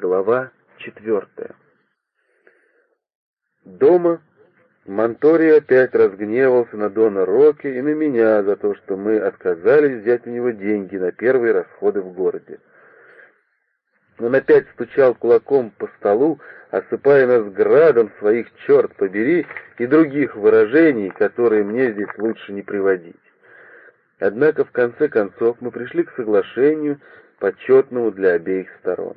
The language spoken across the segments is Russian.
Глава четвертая. Дома Монтори опять разгневался на Дона Роки и на меня за то, что мы отказались взять у него деньги на первые расходы в городе. Он опять стучал кулаком по столу, осыпая нас градом своих «черт побери» и других выражений, которые мне здесь лучше не приводить. Однако в конце концов мы пришли к соглашению, почетному для обеих сторон.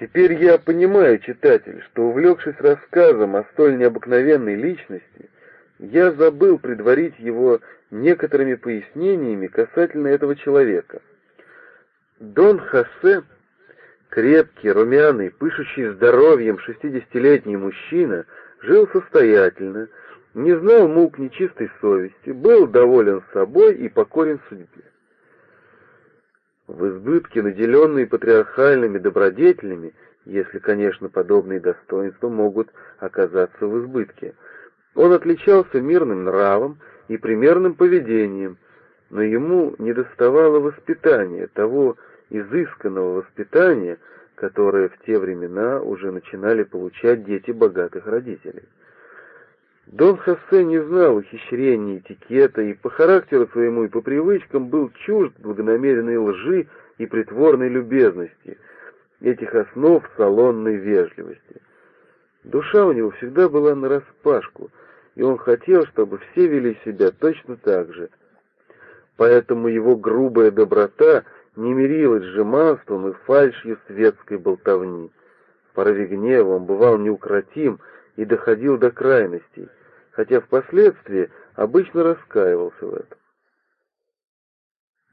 Теперь я понимаю, читатель, что, увлекшись рассказом о столь необыкновенной личности, я забыл предварить его некоторыми пояснениями касательно этого человека. Дон Хосе, крепкий, румяный, пышущий здоровьем шестидесятилетний мужчина, жил состоятельно, не знал мук нечистой совести, был доволен собой и покорен судьбе. В избытке, наделенные патриархальными добродетелями, если, конечно, подобные достоинства могут оказаться в избытке, он отличался мирным нравом и примерным поведением, но ему недоставало воспитания, того изысканного воспитания, которое в те времена уже начинали получать дети богатых родителей. Дон Хосе не знал ухищрений этикета и по характеру своему и по привычкам был чужд благонамеренной лжи и притворной любезности, этих основ салонной вежливости. Душа у него всегда была нараспашку, и он хотел, чтобы все вели себя точно так же. Поэтому его грубая доброта не мирилась с жеманством и фальшью светской болтовни. В порыве гнева он бывал неукротим, и доходил до крайностей, хотя впоследствии обычно раскаивался в этом.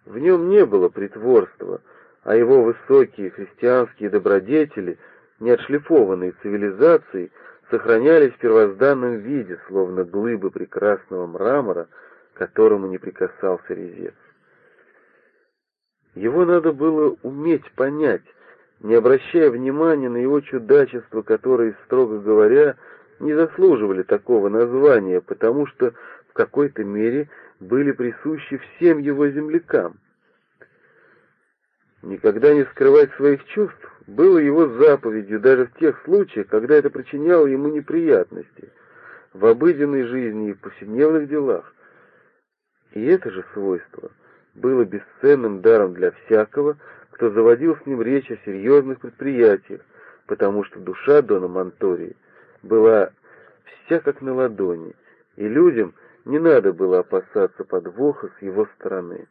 В нем не было притворства, а его высокие христианские добродетели, не отшлифованные цивилизацией, сохранялись в первозданном виде, словно глыбы прекрасного мрамора, к которому не прикасался резец. Его надо было уметь понять, не обращая внимания на его чудачества, которые, строго говоря, не заслуживали такого названия, потому что в какой-то мере были присущи всем его землякам. Никогда не скрывать своих чувств было его заповедью даже в тех случаях, когда это причиняло ему неприятности, в обыденной жизни и повседневных делах. И это же свойство было бесценным даром для всякого, кто заводил с ним речь о серьезных предприятиях, потому что душа Дона Монтории была вся как на ладони, и людям не надо было опасаться подвоха с его стороны.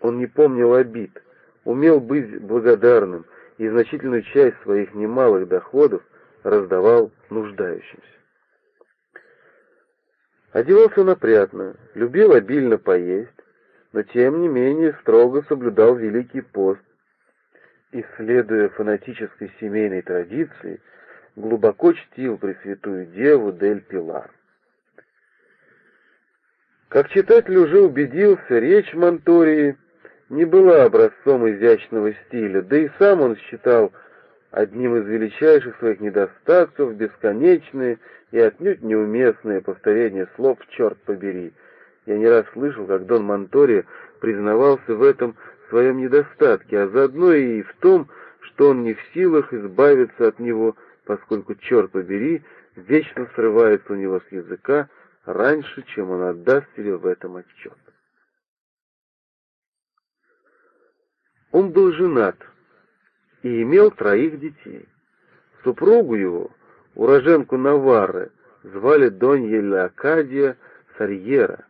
Он не помнил обид, умел быть благодарным и значительную часть своих немалых доходов раздавал нуждающимся. Одевался напрятно, любил обильно поесть, но тем не менее строго соблюдал Великий пост и, следуя фанатической семейной традиции, глубоко чтил Пресвятую Деву Дель Пилар. Как читатель уже убедился, речь Монтории не была образцом изящного стиля, да и сам он считал одним из величайших своих недостатков бесконечные и отнюдь неуместные повторения слов «черт побери», я не раз слышал, как Дон Монтори признавался в этом своем недостатке, а заодно и в том, что он не в силах избавиться от него, поскольку, черт побери, вечно срывается у него с языка раньше, чем он отдаст себе в этом отчет. Он был женат и имел троих детей. Супругу его, уроженку Наварры, звали Донья Леокадия Сарьера.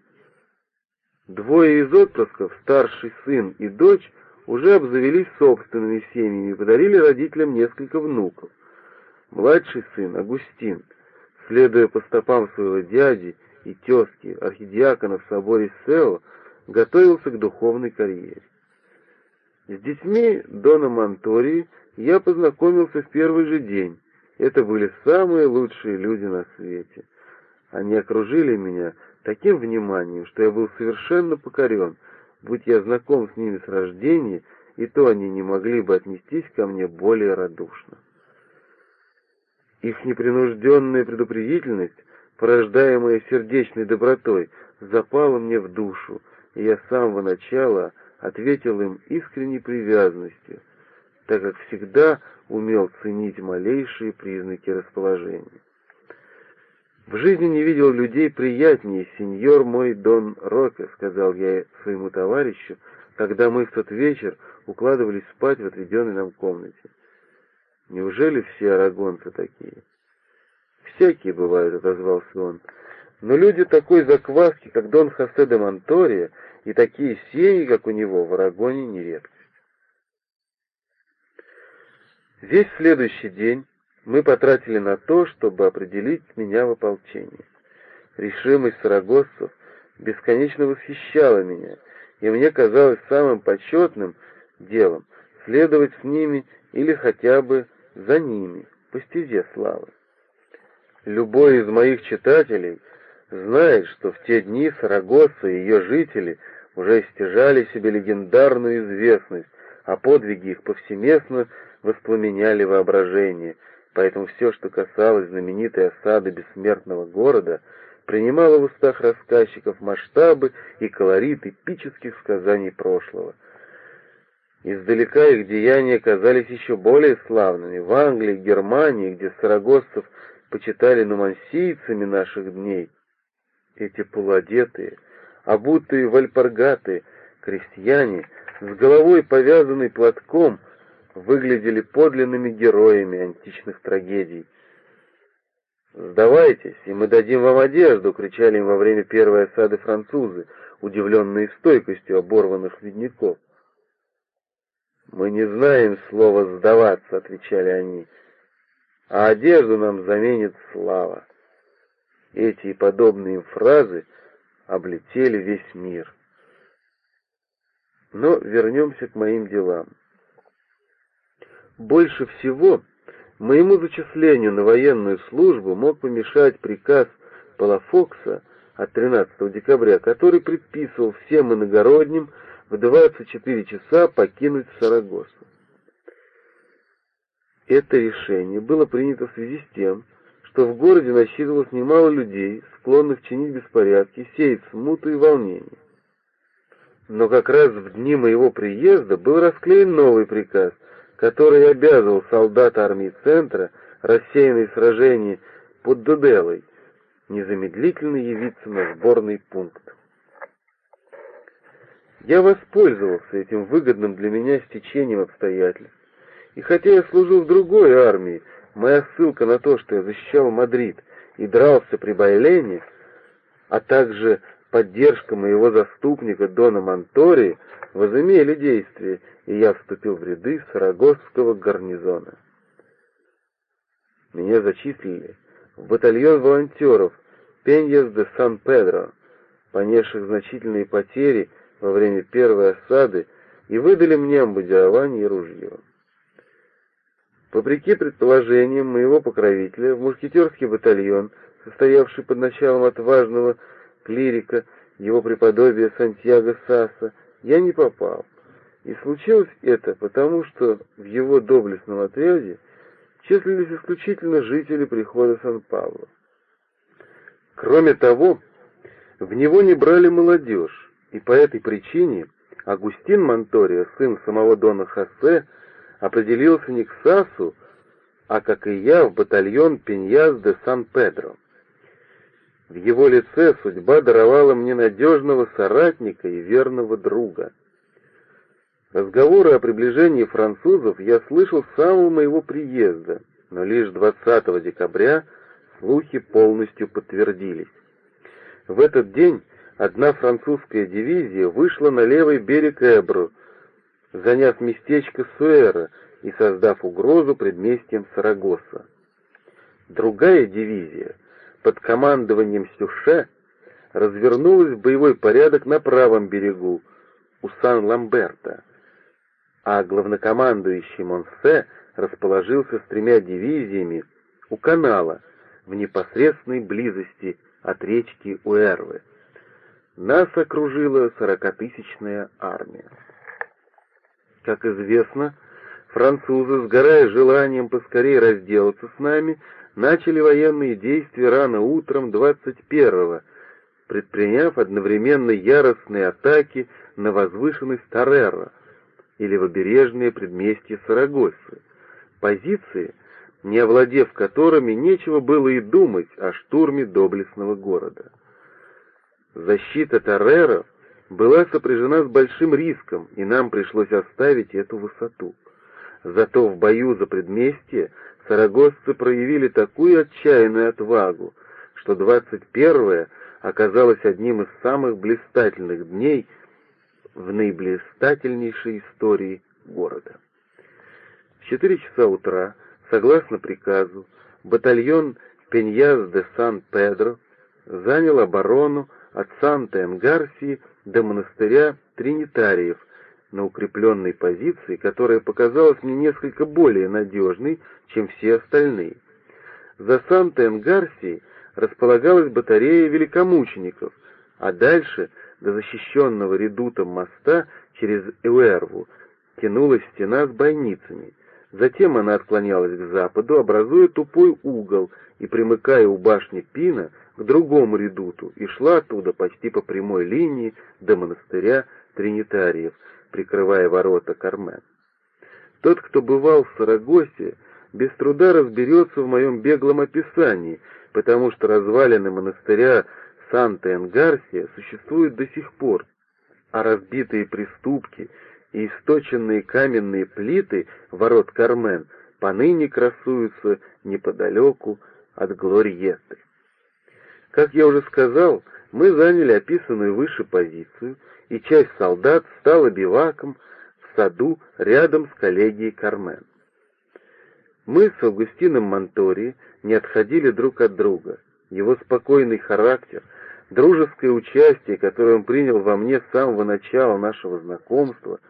Двое из отпрысков, старший сын и дочь, уже обзавелись собственными семьями и подарили родителям несколько внуков. Младший сын, Агустин, следуя по стопам своего дяди и тезки, архидиакона в соборе Сео, готовился к духовной карьере. С детьми Дона Монтории я познакомился в первый же день. Это были самые лучшие люди на свете. Они окружили меня таким вниманием, что я был совершенно покорен. Будь я знаком с ними с рождения, и то они не могли бы отнестись ко мне более радушно. Их непринужденная предупредительность, порождаемая сердечной добротой, запала мне в душу, и я с самого начала ответил им искренней привязанностью, так как всегда умел ценить малейшие признаки расположения. «В жизни не видел людей приятнее, сеньор мой Дон Роке», — сказал я своему товарищу, когда мы в тот вечер укладывались спать в отведенной нам комнате. «Неужели все арагонцы такие?» «Всякие бывают», — отозвался он. «Но люди такой закваски, как Дон Хосе де Монтория, и такие семьи, как у него, в Арагоне не редкость». Весь следующий день мы потратили на то, чтобы определить меня в ополчении. Решимость сарагоссов бесконечно восхищала меня, и мне казалось самым почетным делом следовать с ними или хотя бы за ними, по стезе славы. Любой из моих читателей знает, что в те дни Сарагоса и ее жители уже стяжали себе легендарную известность, а подвиги их повсеместно воспламеняли воображение, поэтому все, что касалось знаменитой осады бессмертного города, принимало в устах рассказчиков масштабы и колорит эпических сказаний прошлого. Издалека их деяния казались еще более славными. В Англии, Германии, где сарагоссов почитали нумансийцами наших дней, эти полуодетые, обутые в альпаргаты крестьяне с головой повязанной платком — выглядели подлинными героями античных трагедий. «Сдавайтесь, и мы дадим вам одежду!» — кричали им во время первой осады французы, удивленные стойкостью оборванных ледников. «Мы не знаем слова «сдаваться», — отвечали они, — «а одежду нам заменит слава». Эти и подобные им фразы облетели весь мир. Но вернемся к моим делам. Больше всего моему зачислению на военную службу мог помешать приказ Палафокса от 13 декабря, который предписывал всем иногородним в 24 часа покинуть Сарагосу. Это решение было принято в связи с тем, что в городе насчитывалось немало людей, склонных чинить беспорядки, сеять смуту и волнение. Но как раз в дни моего приезда был расклеен новый приказ, который обязывал солдат армии Центра, рассеянные в сражении под Дуделой, незамедлительно явиться на сборный пункт. Я воспользовался этим выгодным для меня стечением обстоятельств, и хотя я служил в другой армии, моя ссылка на то, что я защищал Мадрид и дрался при Байлене, а также поддержка моего заступника дона Монтори возымели действие, и я вступил в ряды Сарагосского гарнизона. Меня зачислили в батальон волонтеров Пеньяс де Сан-Педро, понесших значительные потери во время первой осады, и выдали мне амбудирование и ружье. Вопреки предположениям моего покровителя, в мушкетерский батальон, состоявший под началом отважного клирика, его преподобия Сантьяго Саса, я не попал. И случилось это потому, что в его доблестном отряде числились исключительно жители прихода Сан-Пабло. Кроме того, в него не брали молодежь, и по этой причине Агустин Монторио, сын самого Дона Хосе, определился не к Сасу, а, как и я, в батальон Пеньяс де Сан-Педро. В его лице судьба даровала мне надежного соратника и верного друга. Разговоры о приближении французов я слышал с самого моего приезда, но лишь 20 декабря слухи полностью подтвердились. В этот день одна французская дивизия вышла на левый берег Эбру, заняв местечко Суэра и создав угрозу предместьям Сарагоса. Другая дивизия под командованием Сюше развернулась в боевой порядок на правом берегу, у Сан-Ламберта, а главнокомандующий Монсе расположился с тремя дивизиями у канала в непосредственной близости от речки Уэрвы. Нас окружила сорокатысячная армия. Как известно, французы, сгорая желанием поскорее разделаться с нами, начали военные действия рано утром 21-го, предприняв одновременно яростные атаки на возвышенность Тарерра, и левобережные предместья Сарагосы, позиции, не овладев которыми нечего было и думать о штурме доблестного города. Защита Тареров была сопряжена с большим риском, и нам пришлось оставить эту высоту. Зато в бою за предместье сарагосцы проявили такую отчаянную отвагу, что 21-е оказалось одним из самых блистательных дней в наиблистательнейшей истории города. В 4 часа утра, согласно приказу, батальон Пеньяс де Сан-Педро занял оборону от Санта-Энгарсии до монастыря Тринитариев на укрепленной позиции, которая показалась мне несколько более надежной, чем все остальные. За Санта-Энгарсией располагалась батарея великомучеников, а дальше, до защищенного редутом моста через Эуэрву, тянулась стена с бойницами. Затем она отклонялась к западу, образуя тупой угол и примыкая у башни Пина к другому редуту, и шла оттуда почти по прямой линии до монастыря Тринитариев, прикрывая ворота Кармен. Тот, кто бывал в Сарагосе, без труда разберется в моем беглом описании, потому что развалины монастыря Санта-Энгарсия существуют до сих пор, а разбитые приступки и источенные каменные плиты ворот Кармен поныне красуются неподалеку от Глориеты. Как я уже сказал, мы заняли описанную выше позицию, и часть солдат стала биваком в саду рядом с коллегией Кармен. Мы с Августином Монтори не отходили друг от друга. Его спокойный характер, дружеское участие, которое он принял во мне с самого начала нашего знакомства,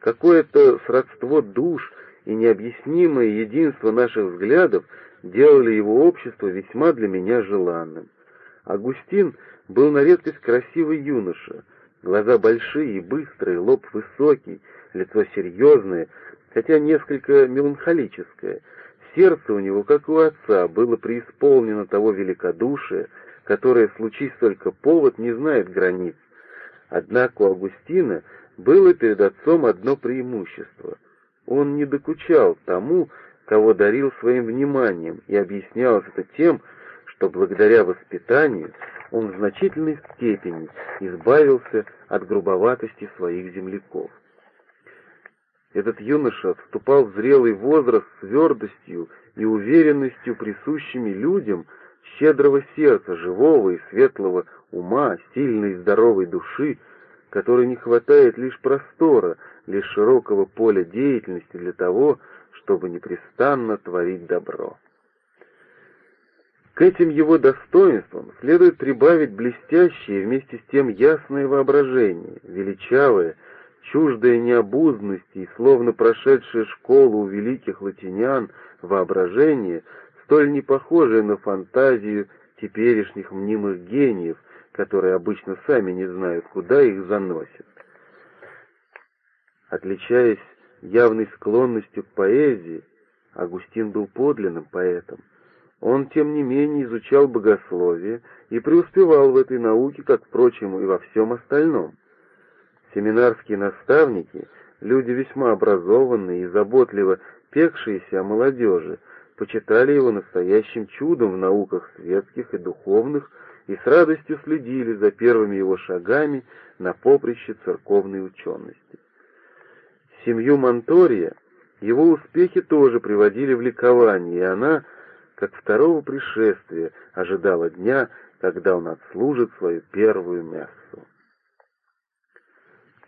какое-то сродство душ и необъяснимое единство наших взглядов делали его общество весьма для меня желанным. Агустин был на редкость красивый юноша, глаза большие и быстрые, лоб высокий, лицо серьезное, хотя несколько меланхолическое. Сердце у него, как у отца, было преисполнено того великодушия, которое, случись только повод, не знает границ. Однако у Агустина было перед отцом одно преимущество. Он не докучал тому, кого дарил своим вниманием, и объяснялось это тем, что благодаря воспитанию он в значительной степени избавился от грубоватости своих земляков. Этот юноша вступал в зрелый возраст с твердостью и уверенностью, присущими людям щедрого сердца, живого и светлого ума, сильной и здоровой души, которой не хватает лишь простора, лишь широкого поля деятельности для того, чтобы непрестанно творить добро. К этим его достоинствам следует прибавить блестящее вместе с тем ясное воображение, величавое, чуждое необузности и словно прошедшее школу у великих латинян воображение, столь не похожее на фантазию теперешних мнимых гениев, которые обычно сами не знают, куда их заносят. Отличаясь явной склонностью к поэзии, Агустин был подлинным поэтом, он, тем не менее, изучал богословие и преуспевал в этой науке, как, впрочем, и во всем остальном. Семинарские наставники, люди весьма образованные и заботливо пекшиеся о молодежи, почитали его настоящим чудом в науках светских и духовных и с радостью следили за первыми его шагами на поприще церковной учености. Семью Монтория его успехи тоже приводили в ликование, и она — как второго пришествия ожидала дня, когда он отслужит свою первую мясу.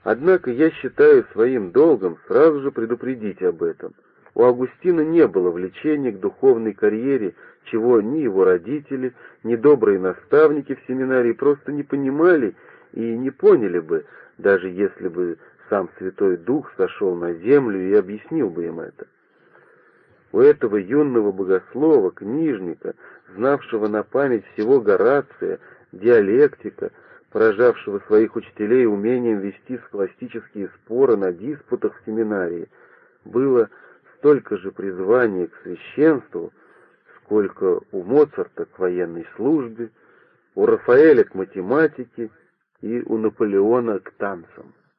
Однако я считаю своим долгом сразу же предупредить об этом. У Августина не было влечения к духовной карьере, чего ни его родители, ни добрые наставники в семинарии просто не понимали и не поняли бы, даже если бы сам Святой Дух сошел на землю и объяснил бы им это. У этого юного богослова, книжника, знавшего на память всего Горация, диалектика, поражавшего своих учителей умением вести схоластические споры на диспутах в семинарии, было столько же призвания к священству, сколько у Моцарта к военной службе, у Рафаэля к математике и у Наполеона к танцам.